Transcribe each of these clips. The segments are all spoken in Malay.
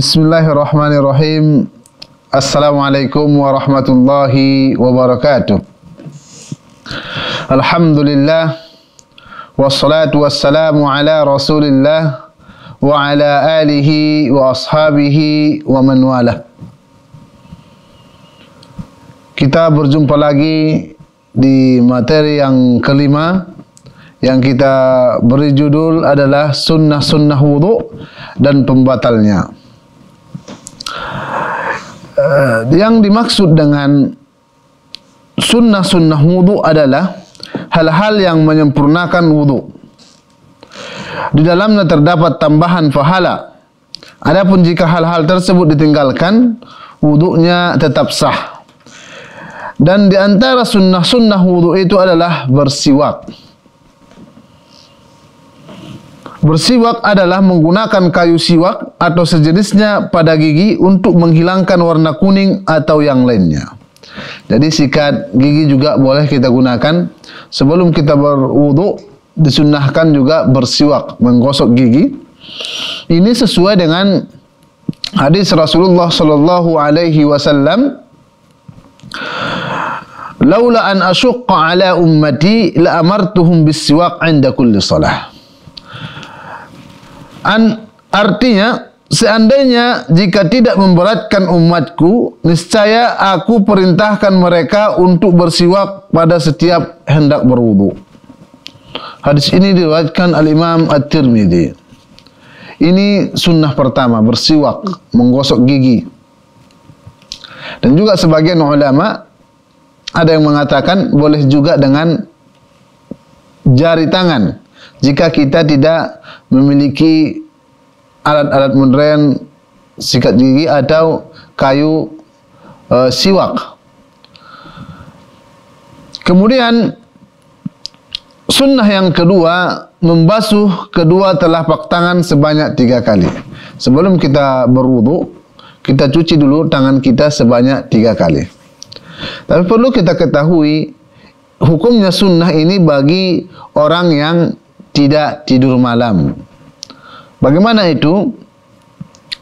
Bismillahirrahmanirrahim. Assalamualaikum warahmatullahi wabarakatuh. Alhamdulillah wassalatu wassalamu ala Rasulillah wa ala alihi wa ashabihi wa man wala. Kita berjumpa lagi di materi yang kelima yang kita beri judul adalah sunnah-sunnah wudu dan pembatalnya. Uh, yang dimaksud dengan sunnah-sunnah wudu adalah hal-hal yang menyempurnakan wudu. Di dalamnya terdapat tambahan pahala. Adapun jika hal-hal tersebut ditinggalkan, wudunya tetap sah. Dan di antara sunnah-sunnah wudu itu adalah bersiwak. Bersiwak adalah menggunakan kayu siwak atau sejenisnya pada gigi untuk menghilangkan warna kuning atau yang lainnya. Jadi sikat gigi juga boleh kita gunakan. Sebelum kita berwudu disunahkan juga bersiwak, menggosok gigi. Ini sesuai dengan hadis Rasulullah sallallahu alaihi wasallam Laula an asyqa ala ummati la amartuhum bis-siwak 'inda kulli salah. An, artinya seandainya jika tidak memberatkan umatku niscaya aku perintahkan mereka untuk bersiwak pada setiap hendak berwudu. Hadis ini diriwayatkan Al Imam At-Tirmidzi. Ini sunnah pertama bersiwak, menggosok gigi. Dan juga sebagian ulama ada yang mengatakan boleh juga dengan jari tangan jika kita tidak memiliki alat-alat modern sikat gigi atau kayu uh, siwak. Kemudian sunnah yang kedua membasuh kedua telapak tangan sebanyak tiga kali. Sebelum kita berwudu, kita cuci dulu tangan kita sebanyak tiga kali. Tapi perlu kita ketahui hukumnya sunnah ini bagi orang yang tidak tidur malam. Bagaimana itu?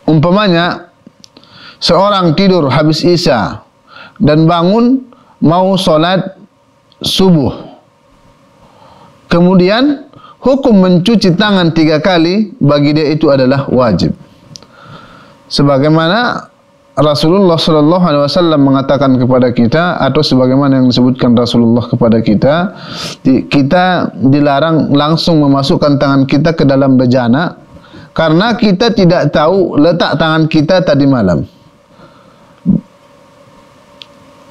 Umpamanya seorang tidur habis isya dan bangun mau solat subuh. Kemudian hukum mencuci tangan tiga kali bagi dia itu adalah wajib. Sebagaimana Rasulullah sallallahu alaihi wasallam mengatakan kepada kita atau sebagaimana yang disebutkan Rasulullah kepada kita kita dilarang langsung memasukkan tangan kita ke dalam bejana karena kita tidak tahu letak tangan kita tadi malam.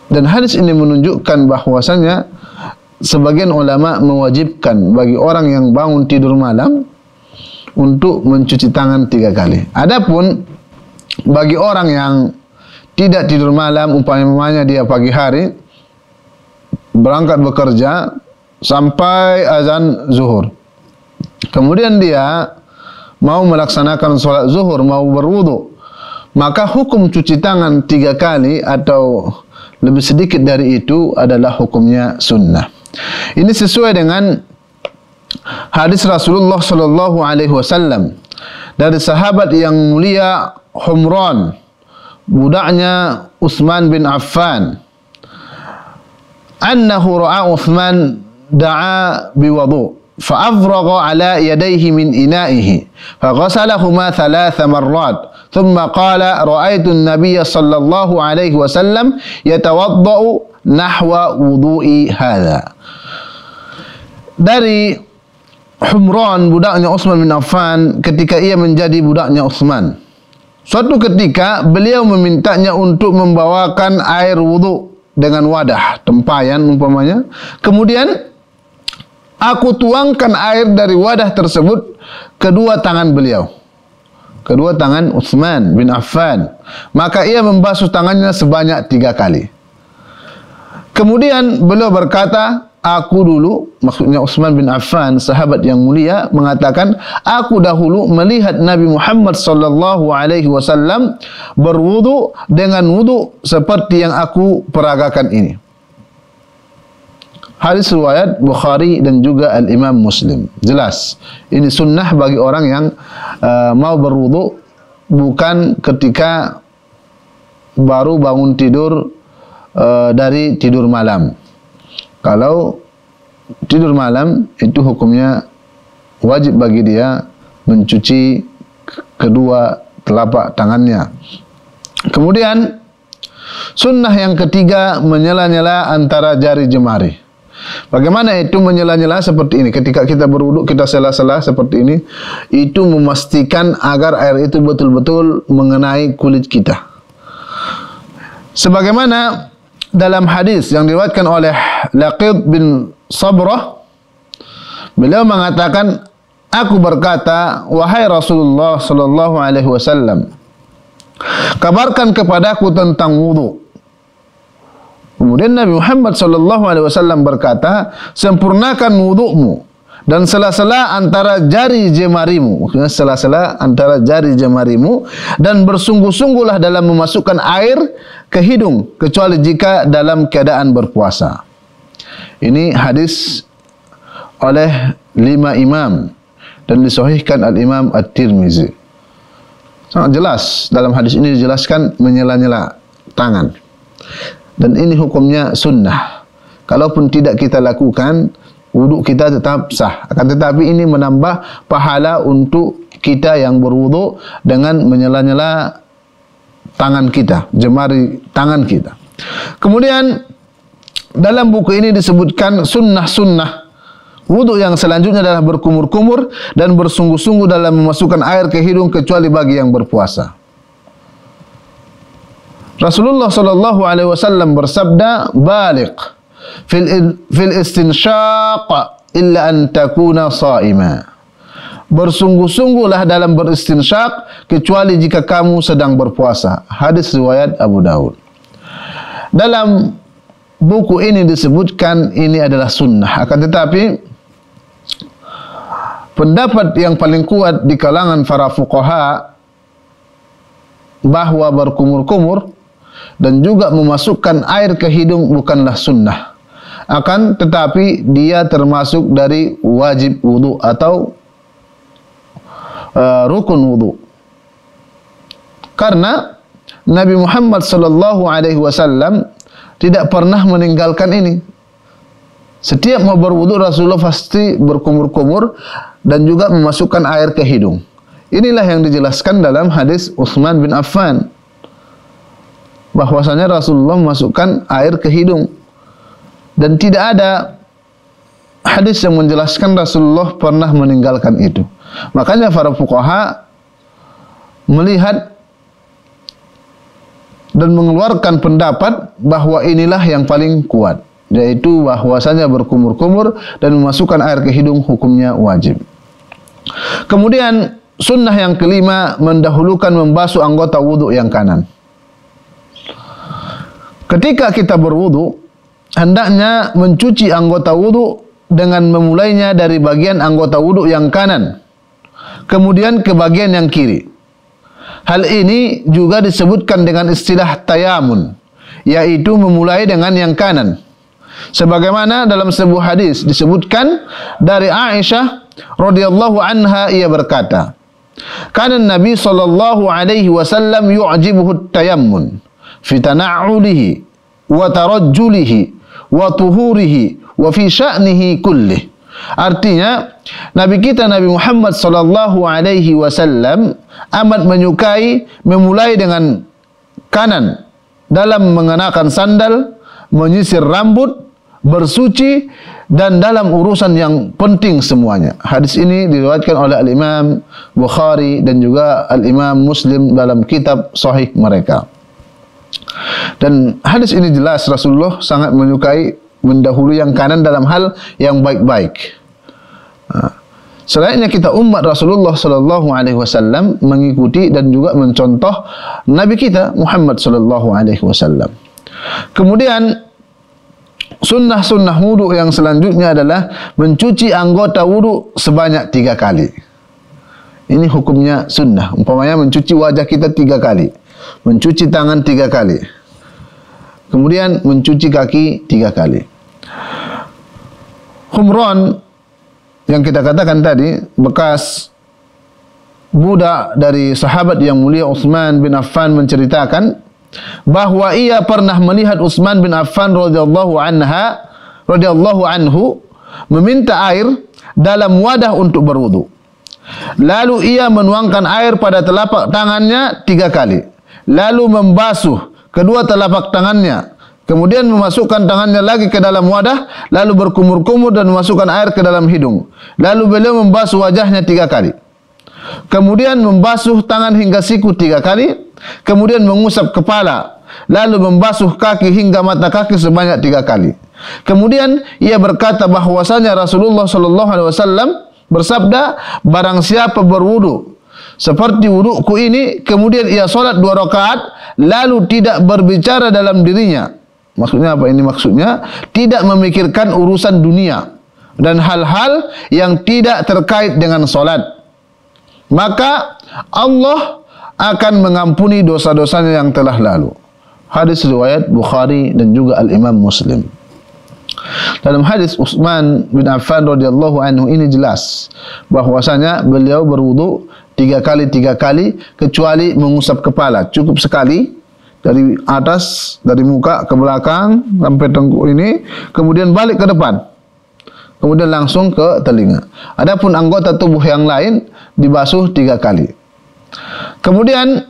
Dan hadis ini menunjukkan bahwasanya sebagian ulama mewajibkan bagi orang yang bangun tidur malam untuk mencuci tangan tiga kali. Adapun bagi orang yang tidak tidur malam umpamanya dia pagi hari berangkat bekerja sampai azan zuhur. Kemudian dia mau melaksanakan solat zuhur mau berwudu maka hukum cuci tangan tiga kali atau lebih sedikit dari itu adalah hukumnya sunnah. Ini sesuai dengan hadis Rasulullah sallallahu alaihi wasallam dari sahabat yang mulia Humran budaknya Utsman bin Affan annahu ra'a Utsman da'a biwudu فأفرغ على يديه من إنائه فغسلهما ثلاث مرات ثم قال رأيت النبي صلى الله عليه وسلم يتوضأ نحو وضوء هذا dari Humran budaknya Utsman bin Affan ketika ia menjadi budaknya Utsman Suatu ketika beliau memintanya untuk membawakan air wudhu dengan wadah tempayan umpamanya. Kemudian aku tuangkan air dari wadah tersebut kedua tangan beliau. Kedua tangan Uthman bin Affan. Maka ia membasuh tangannya sebanyak tiga kali. Kemudian beliau berkata, aku dulu maksudnya Utsman bin Affan sahabat yang mulia mengatakan aku dahulu melihat Nabi Muhammad sallallahu alaihi wasallam berwudu dengan wudu seperti yang aku peragakan ini. Hadis riwayat Bukhari dan juga Al Imam Muslim. Jelas. Ini sunnah bagi orang yang uh, mau berwudu bukan ketika baru bangun tidur uh, dari tidur malam. Kalau tidur malam itu hukumnya wajib bagi dia mencuci kedua telapak tangannya. Kemudian sunnah yang ketiga menyela-nyela antara jari jemari. Bagaimana itu menyela-nyela seperti ini? Ketika kita berwuduk, kita sela-sela seperti ini. Itu memastikan agar air itu betul-betul mengenai kulit kita. Sebagaimana dalam hadis yang diriwayatkan oleh Laqid bin Sabrah, beliau mengatakan, Aku berkata, wahai Rasulullah sallallahu alaihi wasallam, kabarkan kepadaku tentang wudu. Kemudian Nabi Muhammad sallallahu alaihi wasallam berkata, sempurnakan wudumu dan sela-sela antara jari jemarimu, sela-sela antara jari jemarimu dan bersungguh-sungguhlah dalam memasukkan air ke hidung kecuali jika dalam keadaan berpuasa. Ini hadis oleh lima imam dan disahihkan al-Imam At-Tirmizi. Sangat jelas dalam hadis ini dijelaskan menyela-nyela tangan dan ini hukumnya sunnah. Kalaupun tidak kita lakukan, wuduk kita tetap sah. Akan tetapi ini menambah pahala untuk kita yang berwuduk dengan menyela-nyela tangan kita, jemari tangan kita. Kemudian dalam buku ini disebutkan sunnah-sunnah wuduk yang selanjutnya adalah berkumur-kumur dan bersungguh-sungguh dalam memasukkan air ke hidung kecuali bagi yang berpuasa. Rasulullah sallallahu alaihi wasallam bersabda, "Baliq fil fil istinshaq illa an takuna sha'ima." Bersungguh-sungguhlah dalam beristinsyak kecuali jika kamu sedang berpuasa. Hadis riwayat Abu Daud. Dalam buku ini disebutkan ini adalah sunnah. Akan tetapi pendapat yang paling kuat di kalangan para fuqaha bahwa berkumur-kumur dan juga memasukkan air ke hidung bukanlah sunnah. Akan tetapi dia termasuk dari wajib wudu atau uh, rukun wudu. Karena Nabi Muhammad sallallahu alaihi wasallam tidak pernah meninggalkan ini. Setiap mau berwudu Rasulullah pasti berkumur-kumur dan juga memasukkan air ke hidung. Inilah yang dijelaskan dalam hadis Utsman bin Affan bahwasanya Rasulullah memasukkan air ke hidung dan tidak ada hadis yang menjelaskan Rasulullah pernah meninggalkan itu. Makanya para fuqaha melihat dan mengeluarkan pendapat bahwa inilah yang paling kuat yaitu bahwasanya berkumur-kumur dan memasukkan air ke hidung hukumnya wajib. Kemudian sunnah yang kelima mendahulukan membasuh anggota wudhu yang kanan. Ketika kita berwudu, hendaknya mencuci anggota wudu dengan memulainya dari bagian anggota wudu yang kanan, kemudian ke bagian yang kiri. Hal ini juga disebutkan dengan istilah tayamun, yaitu memulai dengan yang kanan. Sebagaimana dalam sebuah hadis disebutkan dari Aisyah radhiyallahu anha ia berkata, "Kana Nabi sallallahu alaihi wasallam yu'jibuhu tayammun." fi tana'ulihi wa tarajjulihi wa tuhurihi wa fi sya'nihi kullih. Artinya Nabi kita Nabi Muhammad sallallahu alaihi wasallam amat menyukai memulai dengan kanan dalam mengenakan sandal, menyisir rambut, bersuci dan dalam urusan yang penting semuanya. Hadis ini diriwayatkan oleh Al-Imam Bukhari dan juga Al-Imam Muslim dalam kitab sahih mereka. Dan hadis ini jelas Rasulullah sangat menyukai mendahului yang kanan dalam hal yang baik-baik. Ha. Selainnya kita umat Rasulullah sallallahu alaihi wasallam mengikuti dan juga mencontoh nabi kita Muhammad sallallahu alaihi wasallam. Kemudian sunnah-sunnah wudu yang selanjutnya adalah mencuci anggota wudu sebanyak tiga kali. Ini hukumnya sunnah. Umpamanya mencuci wajah kita tiga kali mencuci tangan tiga kali. Kemudian mencuci kaki tiga kali. Humron yang kita katakan tadi bekas budak dari sahabat yang mulia Utsman bin Affan menceritakan bahawa ia pernah melihat Utsman bin Affan radhiyallahu anha radhiyallahu anhu meminta air dalam wadah untuk berwudu. Lalu ia menuangkan air pada telapak tangannya tiga kali. Lalu membasuh kedua telapak tangannya. Kemudian memasukkan tangannya lagi ke dalam wadah. Lalu berkumur-kumur dan memasukkan air ke dalam hidung. Lalu beliau membasuh wajahnya tiga kali. Kemudian membasuh tangan hingga siku tiga kali. Kemudian mengusap kepala. Lalu membasuh kaki hingga mata kaki sebanyak tiga kali. Kemudian ia berkata bahwasanya Rasulullah sallallahu alaihi wasallam bersabda barang siapa berwudu seperti wuduku ini kemudian ia solat dua rakaat lalu tidak berbicara dalam dirinya. Maksudnya apa ini maksudnya? Tidak memikirkan urusan dunia dan hal-hal yang tidak terkait dengan solat. Maka Allah akan mengampuni dosa-dosanya yang telah lalu. Hadis riwayat Bukhari dan juga Al-Imam Muslim. Dalam hadis Utsman bin Affan radhiyallahu anhu ini jelas bahwasanya beliau berwudu tiga kali tiga kali kecuali mengusap kepala. Cukup sekali. Dari atas dari muka ke belakang sampai tengkuk ini. Kemudian balik ke depan. Kemudian langsung ke telinga. Adapun anggota tubuh yang lain dibasuh tiga kali. Kemudian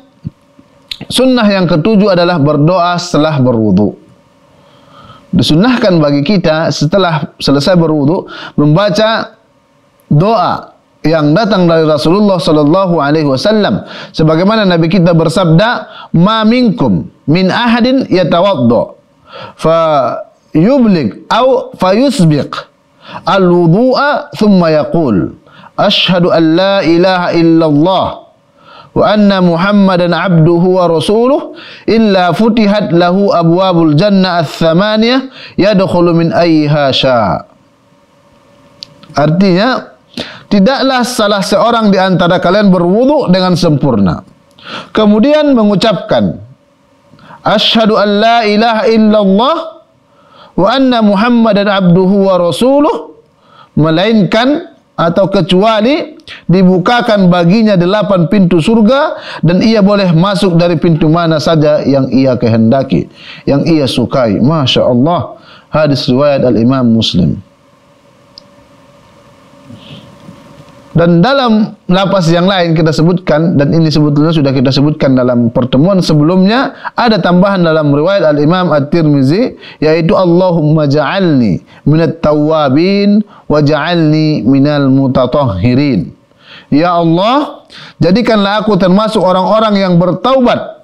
sunnah yang ketujuh adalah berdoa setelah berwudu. Disunahkan bagi kita setelah selesai berwudu membaca doa yang datang dari Rasulullah sallallahu alaihi wasallam sebagaimana nabi kita bersabda ma minkum min ahadin yatawadda fa yublig au fa yusbiq al wudu'a thumma yaqul ashhadu an la ilaha illallah wa anna muhammadan abduhu wa rasuluh illa futihat lahu abwabul jannah ats-tsamaniyah yadkhulu min ayyiha sya artinya tidaklah salah seorang di antara kalian berwudu dengan sempurna. Kemudian mengucapkan asyhadu an la ilaha illallah wa anna muhammadan abduhu wa rasuluh melainkan atau kecuali dibukakan baginya delapan pintu surga dan ia boleh masuk dari pintu mana saja yang ia kehendaki yang ia sukai. Masya Allah. Hadis riwayat al-imam muslim Dan dalam lapas yang lain kita sebutkan dan ini sebetulnya sudah kita sebutkan dalam pertemuan sebelumnya ada tambahan dalam riwayat Al Imam At-Tirmizi yaitu Allahumma ja'alni minat tawabin wa ja'alni minal mutatahhirin. Ya Allah, jadikanlah aku termasuk orang-orang yang bertaubat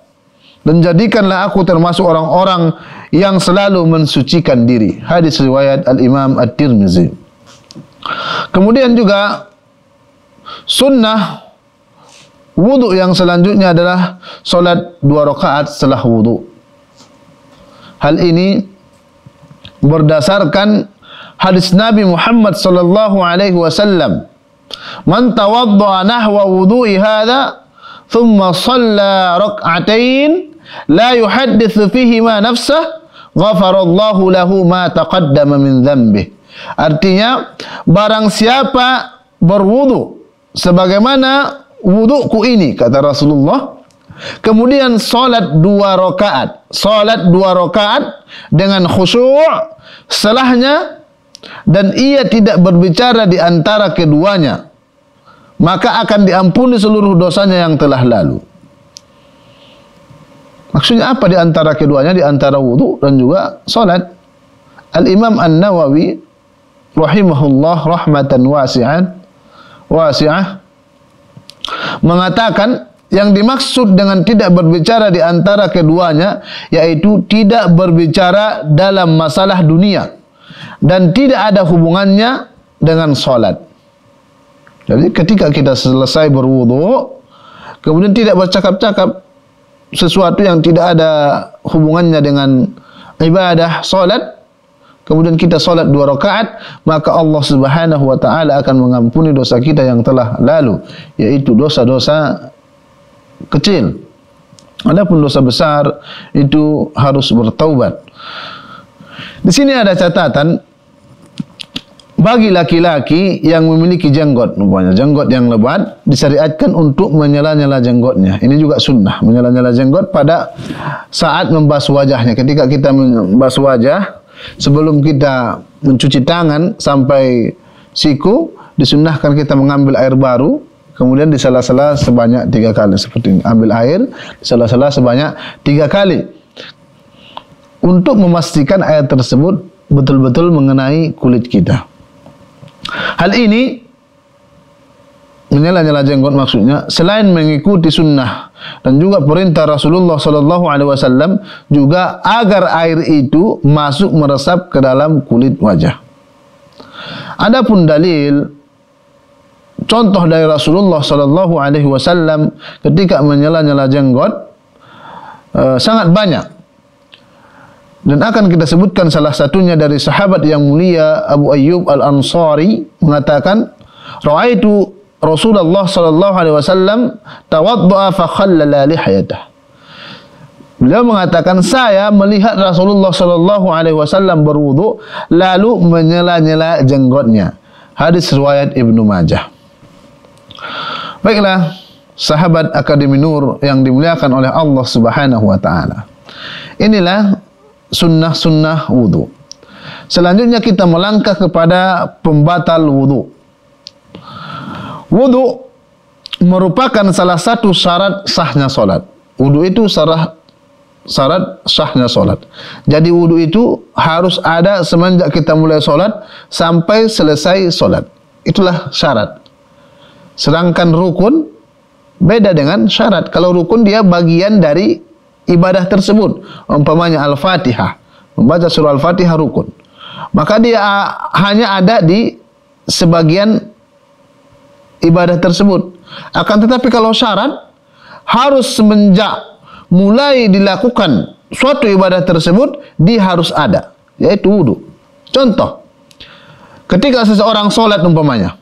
dan jadikanlah aku termasuk orang-orang yang selalu mensucikan diri. Hadis riwayat Al Imam At-Tirmizi. Kemudian juga sunnah wudu yang selanjutnya adalah solat dua rakaat setelah wudu. Hal ini berdasarkan hadis Nabi Muhammad sallallahu alaihi wasallam. Man tawadda nahwa wudu'i hadha thumma shalla rak'atain la yuhaddithu fihi ma nafsah ghafara Allah lahu ma taqaddama min dhanbihi. Artinya barang siapa berwudu sebagaimana wuduku ini kata Rasulullah. Kemudian salat dua rakaat. Salat dua rakaat dengan khusyuk setelahnya dan ia tidak berbicara di antara keduanya maka akan diampuni seluruh dosanya yang telah lalu. Maksudnya apa di antara keduanya? Di antara wudu dan juga salat. Al Imam An Nawawi rahimahullah rahmatan wasi'an wasi'ah mengatakan yang dimaksud dengan tidak berbicara di antara keduanya yaitu tidak berbicara dalam masalah dunia dan tidak ada hubungannya dengan solat. Jadi ketika kita selesai berwudu kemudian tidak bercakap-cakap sesuatu yang tidak ada hubungannya dengan ibadah solat kemudian kita solat dua rakaat maka Allah Subhanahu wa taala akan mengampuni dosa kita yang telah lalu yaitu dosa-dosa kecil. Adapun dosa besar itu harus bertaubat. Di sini ada catatan bagi laki-laki yang memiliki jenggot umpamanya jenggot yang lebat disyariatkan untuk menyela-nyela jenggotnya. Ini juga sunnah menyela-nyela jenggot pada saat membasuh wajahnya. Ketika kita membasuh wajah sebelum kita mencuci tangan sampai siku disunnahkan kita mengambil air baru kemudian disela-sela sebanyak tiga kali. Seperti ini ambil air disela-sela sebanyak tiga kali. Untuk memastikan air tersebut betul-betul mengenai kulit kita. Hal ini menyala-nyala jenggot maksudnya selain mengikuti sunnah dan juga perintah Rasulullah sallallahu alaihi wasallam juga agar air itu masuk meresap ke dalam kulit wajah. Adapun dalil contoh dari Rasulullah sallallahu alaihi wasallam ketika menyala-nyala jenggot uh, sangat banyak dan akan kita sebutkan salah satunya dari sahabat yang mulia Abu Ayyub Al-Ansari mengatakan Ra'aitu Rasulullah sallallahu alaihi wasallam tawaddaa fa khallala lihayatah Beliau mengatakan saya melihat Rasulullah sallallahu alaihi wasallam berwudu lalu menyela-nyela jenggotnya. Hadis riwayat Ibnu Majah. Baiklah, sahabat Akademi Nur yang dimuliakan oleh Allah Subhanahu wa taala. Inilah sunnah-sunnah wudu. Selanjutnya kita melangkah kepada pembatal wudu. Wudu merupakan salah satu syarat sahnya solat. Wudu itu syarat syarat sahnya solat. Jadi wudu itu harus ada semenjak kita mulai solat sampai selesai solat. Itulah syarat. Sedangkan rukun beda dengan syarat. Kalau rukun dia bagian dari ibadah tersebut umpamanya al-fatihah membaca surah al-fatihah rukun maka dia hanya ada di sebagian ibadah tersebut. Akan tetapi kalau syarat harus semenjak mulai dilakukan suatu ibadah tersebut dia harus ada yaitu wudu. Contoh ketika seseorang solat umpamanya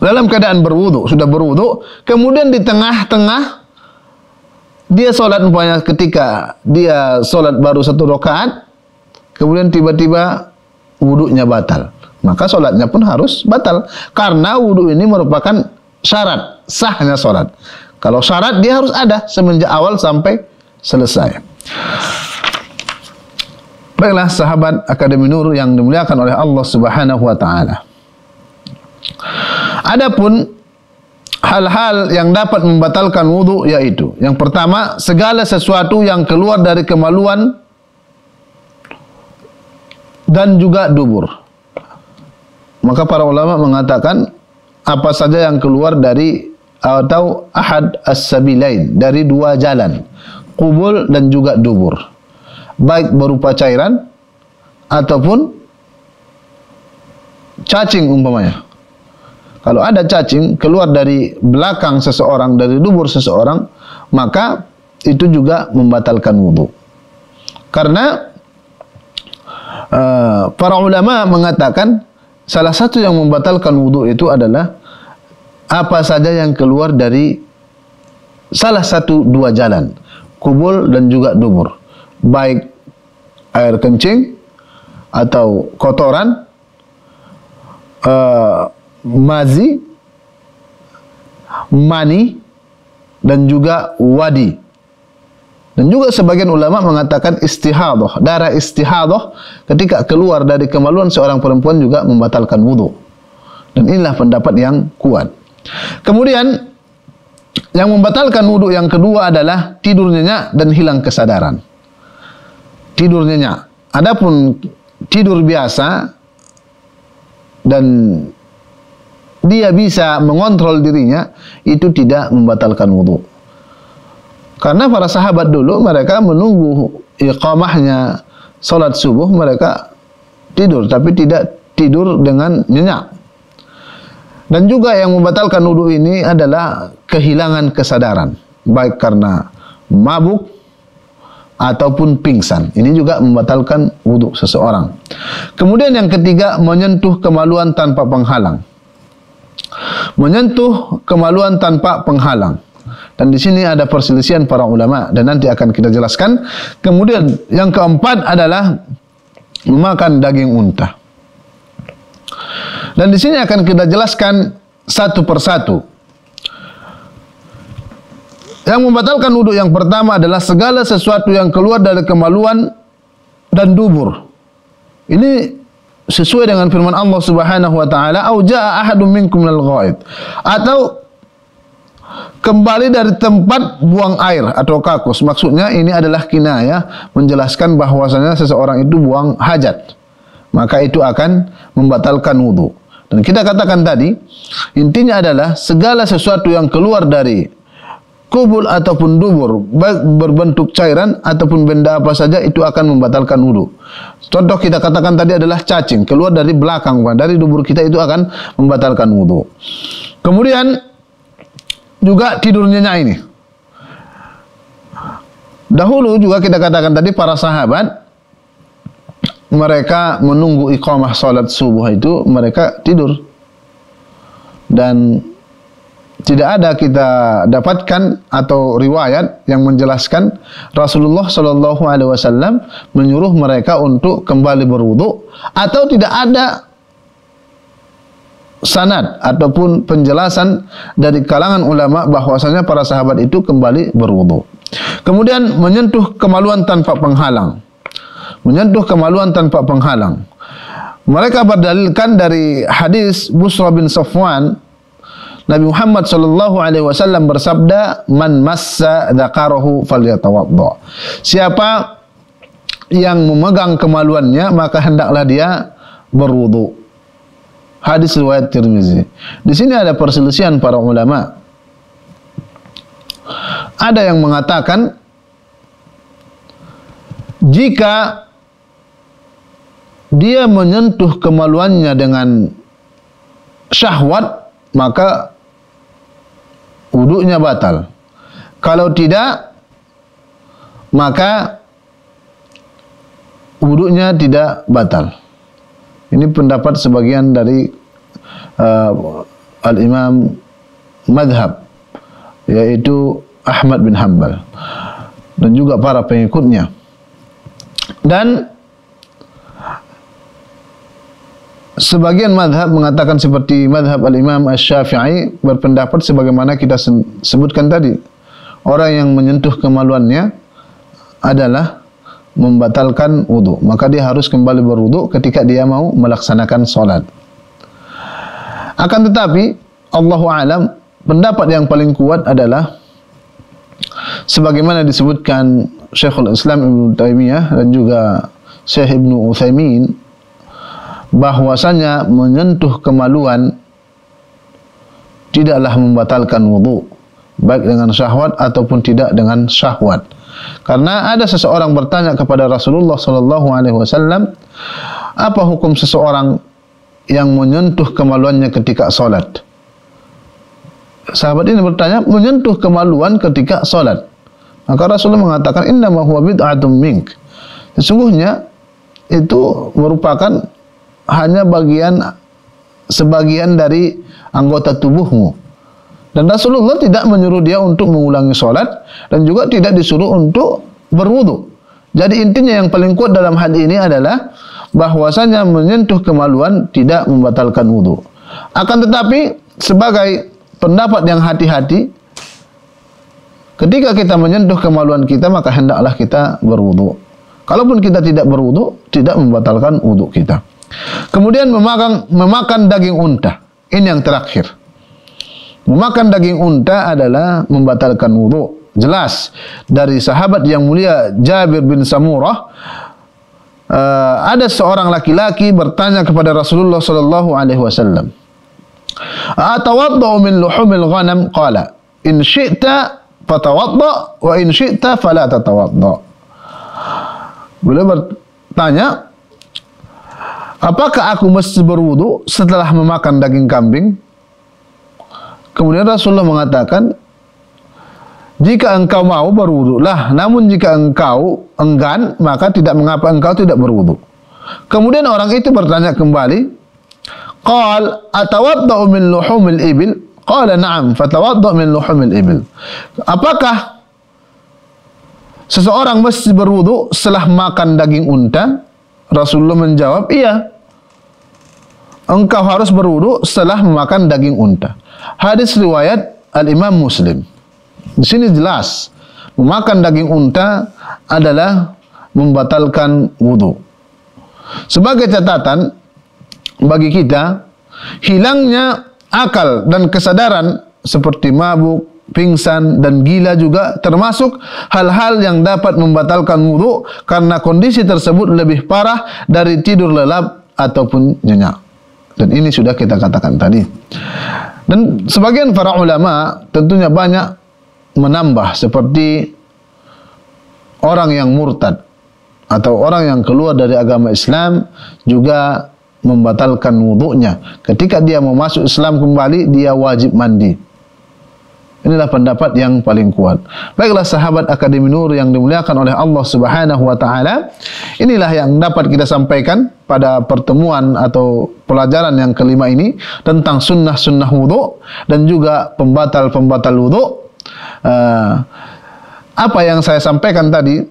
dalam keadaan berwudu sudah berwudu kemudian di tengah-tengah dia solat umpamanya ketika dia solat baru satu rakaat kemudian tiba-tiba wuduknya batal maka solatnya pun harus batal. Karena wudhu ini merupakan syarat. Sahnya solat. Kalau syarat dia harus ada semenjak awal sampai selesai. Baiklah sahabat Akademi Nur yang dimuliakan oleh Allah Subhanahu wa taala. Adapun hal-hal yang dapat membatalkan wudu yaitu yang pertama segala sesuatu yang keluar dari kemaluan dan juga dubur maka para ulama mengatakan apa saja yang keluar dari atau ahad as-sabilain dari dua jalan kubul dan juga dubur. Baik berupa cairan ataupun cacing umpamanya. Kalau ada cacing keluar dari belakang seseorang dari dubur seseorang maka itu juga membatalkan wudu. Karena uh, para ulama mengatakan salah satu yang membatalkan wudu itu adalah apa saja yang keluar dari salah satu dua jalan kubul dan juga dubur baik air kencing atau kotoran uh, mazi, mani dan juga wadi. Dan juga sebagian ulama mengatakan istihadah, darah istihadah ketika keluar dari kemaluan seorang perempuan juga membatalkan wudu. Dan inilah pendapat yang kuat. Kemudian yang membatalkan wudu yang kedua adalah tidur nyenyak dan hilang kesadaran. Tidur nyenyak. Adapun tidur biasa dan dia bisa mengontrol dirinya itu tidak membatalkan wudu. Karena para sahabat dulu mereka menunggu iqamahnya salat subuh mereka tidur tapi tidak tidur dengan nyenyak. Dan juga yang membatalkan wudu ini adalah kehilangan kesadaran baik karena mabuk ataupun pingsan. Ini juga membatalkan wudu seseorang. Kemudian yang ketiga menyentuh kemaluan tanpa penghalang menyentuh kemaluan tanpa penghalang. Dan di sini ada perselisihan para ulama dan nanti akan kita jelaskan. Kemudian yang keempat adalah memakan daging unta. Dan di sini akan kita jelaskan satu persatu. Yang membatalkan wudhu yang pertama adalah segala sesuatu yang keluar dari kemaluan dan dubur. Ini sesuai dengan firman Allah Subhanahu wa taala, "Au jaa ahadum minkum minal ghaid." Atau kembali dari tempat buang air atau kakus. Maksudnya ini adalah kinayah menjelaskan bahwasanya seseorang itu buang hajat. Maka itu akan membatalkan wudhu. Dan kita katakan tadi, intinya adalah segala sesuatu yang keluar dari kubul ataupun dubur berbentuk cairan ataupun benda apa saja itu akan membatalkan wudu. Contoh kita katakan tadi adalah cacing keluar dari belakang dari dubur kita itu akan membatalkan wudu. Kemudian juga tidurnya ini. Dahulu juga kita katakan tadi para sahabat mereka menunggu iqamah salat subuh itu mereka tidur dan tidak ada kita dapatkan atau riwayat yang menjelaskan Rasulullah sallallahu alaihi wasallam menyuruh mereka untuk kembali berwudu atau tidak ada sanad ataupun penjelasan dari kalangan ulama bahwasanya para sahabat itu kembali berwudu. Kemudian menyentuh kemaluan tanpa penghalang. Menyentuh kemaluan tanpa penghalang. Mereka berdalilkan dari hadis Busra bin Safwan Nabi Muhammad sallallahu alaihi wasallam bersabda, "Man massa dzakarahu falyatawadda." Siapa yang memegang kemaluannya maka hendaklah dia berwudu. Hadis riwayat Tirmizi. Di sini ada perselisihan para ulama. Ada yang mengatakan jika dia menyentuh kemaluannya dengan syahwat maka wuduknya batal. Kalau tidak, maka wuduknya tidak batal. Ini pendapat sebagian dari uh, al-Imam Madhab, yaitu Ahmad bin Hanbal dan juga para pengikutnya. Dan sebagian madhab mengatakan seperti madhab al-imam al-syafi'i berpendapat sebagaimana kita sebutkan tadi orang yang menyentuh kemaluannya adalah membatalkan wudu maka dia harus kembali berwudu ketika dia mau melaksanakan solat akan tetapi Allah alam pendapat yang paling kuat adalah sebagaimana disebutkan Syekhul Islam Ibn Taymiyah dan juga Syekh Ibn Uthaymin bahwasanya menyentuh kemaluan tidaklah membatalkan wudu baik dengan syahwat ataupun tidak dengan syahwat. Karena ada seseorang bertanya kepada Rasulullah sallallahu alaihi wasallam apa hukum seseorang yang menyentuh kemaluannya ketika salat sahabat ini bertanya menyentuh kemaluan ketika salat maka Rasulullah mengatakan inna ma huwa bid'atun mink sesungguhnya itu merupakan hanya bagian sebagian dari anggota tubuhmu. Dan Rasulullah tidak menyuruh dia untuk mengulangi solat dan juga tidak disuruh untuk berwudu. Jadi intinya yang paling kuat dalam hal ini adalah bahwasanya menyentuh kemaluan tidak membatalkan wudu. Akan tetapi sebagai pendapat yang hati-hati ketika kita menyentuh kemaluan kita maka hendaklah kita berwudu. Kalaupun kita tidak berwudu tidak membatalkan wudu kita. Kemudian memakan memakan daging unta. Ini yang terakhir. Memakan daging unta adalah membatalkan wudu. Jelas dari sahabat yang mulia Jabir bin Samurah uh, ada seorang laki-laki bertanya kepada Rasulullah sallallahu alaihi wasallam. Atawaddu min luhumil ghanam? Qala, in syi'ta fatawadda wa in syi'ta fala tatawadda. Beliau bertanya, Apakah aku mesti berwudu setelah memakan daging kambing? Kemudian Rasulullah mengatakan, jika engkau mau berwudu lah, namun jika engkau enggan, maka tidak mengapa engkau tidak berwudu. Kemudian orang itu bertanya kembali, Qal atawadda'u min luhumil ibil? Qala na'am, fatawadda'u min luhumil ibil. Apakah seseorang mesti berwudu setelah makan daging unta? Rasulullah menjawab, iya. engkau harus berwudu setelah memakan daging unta. Hadis riwayat Al-Imam Muslim. Di sini jelas memakan daging unta adalah membatalkan wudu. Sebagai catatan bagi kita, hilangnya akal dan kesadaran seperti mabuk, pingsan dan gila juga termasuk hal-hal yang dapat membatalkan wudu karena kondisi tersebut lebih parah dari tidur lelap ataupun nyenyak. Dan ini sudah kita katakan tadi. Dan sebagian para ulama tentunya banyak menambah seperti orang yang murtad atau orang yang keluar dari agama Islam juga membatalkan wuduknya. Ketika dia mau masuk Islam kembali, dia wajib mandi. Inilah pendapat yang paling kuat. Baiklah sahabat Akademi Nur yang dimuliakan oleh Allah Subhanahu wa taala. Inilah yang dapat kita sampaikan pada pertemuan atau pelajaran yang kelima ini tentang sunnah-sunnah wudu dan juga pembatal-pembatal wudu. Uh, apa yang saya sampaikan tadi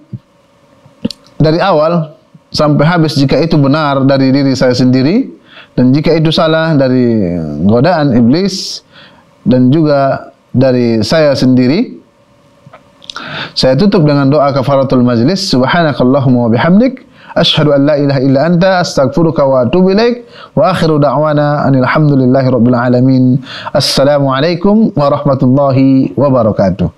dari awal sampai habis jika itu benar dari diri saya sendiri dan jika itu salah dari godaan iblis dan juga dari saya sendiri saya tutup dengan doa kafaratul majlis. Subhanakallahumma wa bihamdik ashhadu an la ilaha illa anta astaghfiruka wa atubu ilaik wa akhiru da'wana anil hamdulillahi rabbil alamin assalamu alaikum warahmatullahi wabarakatuh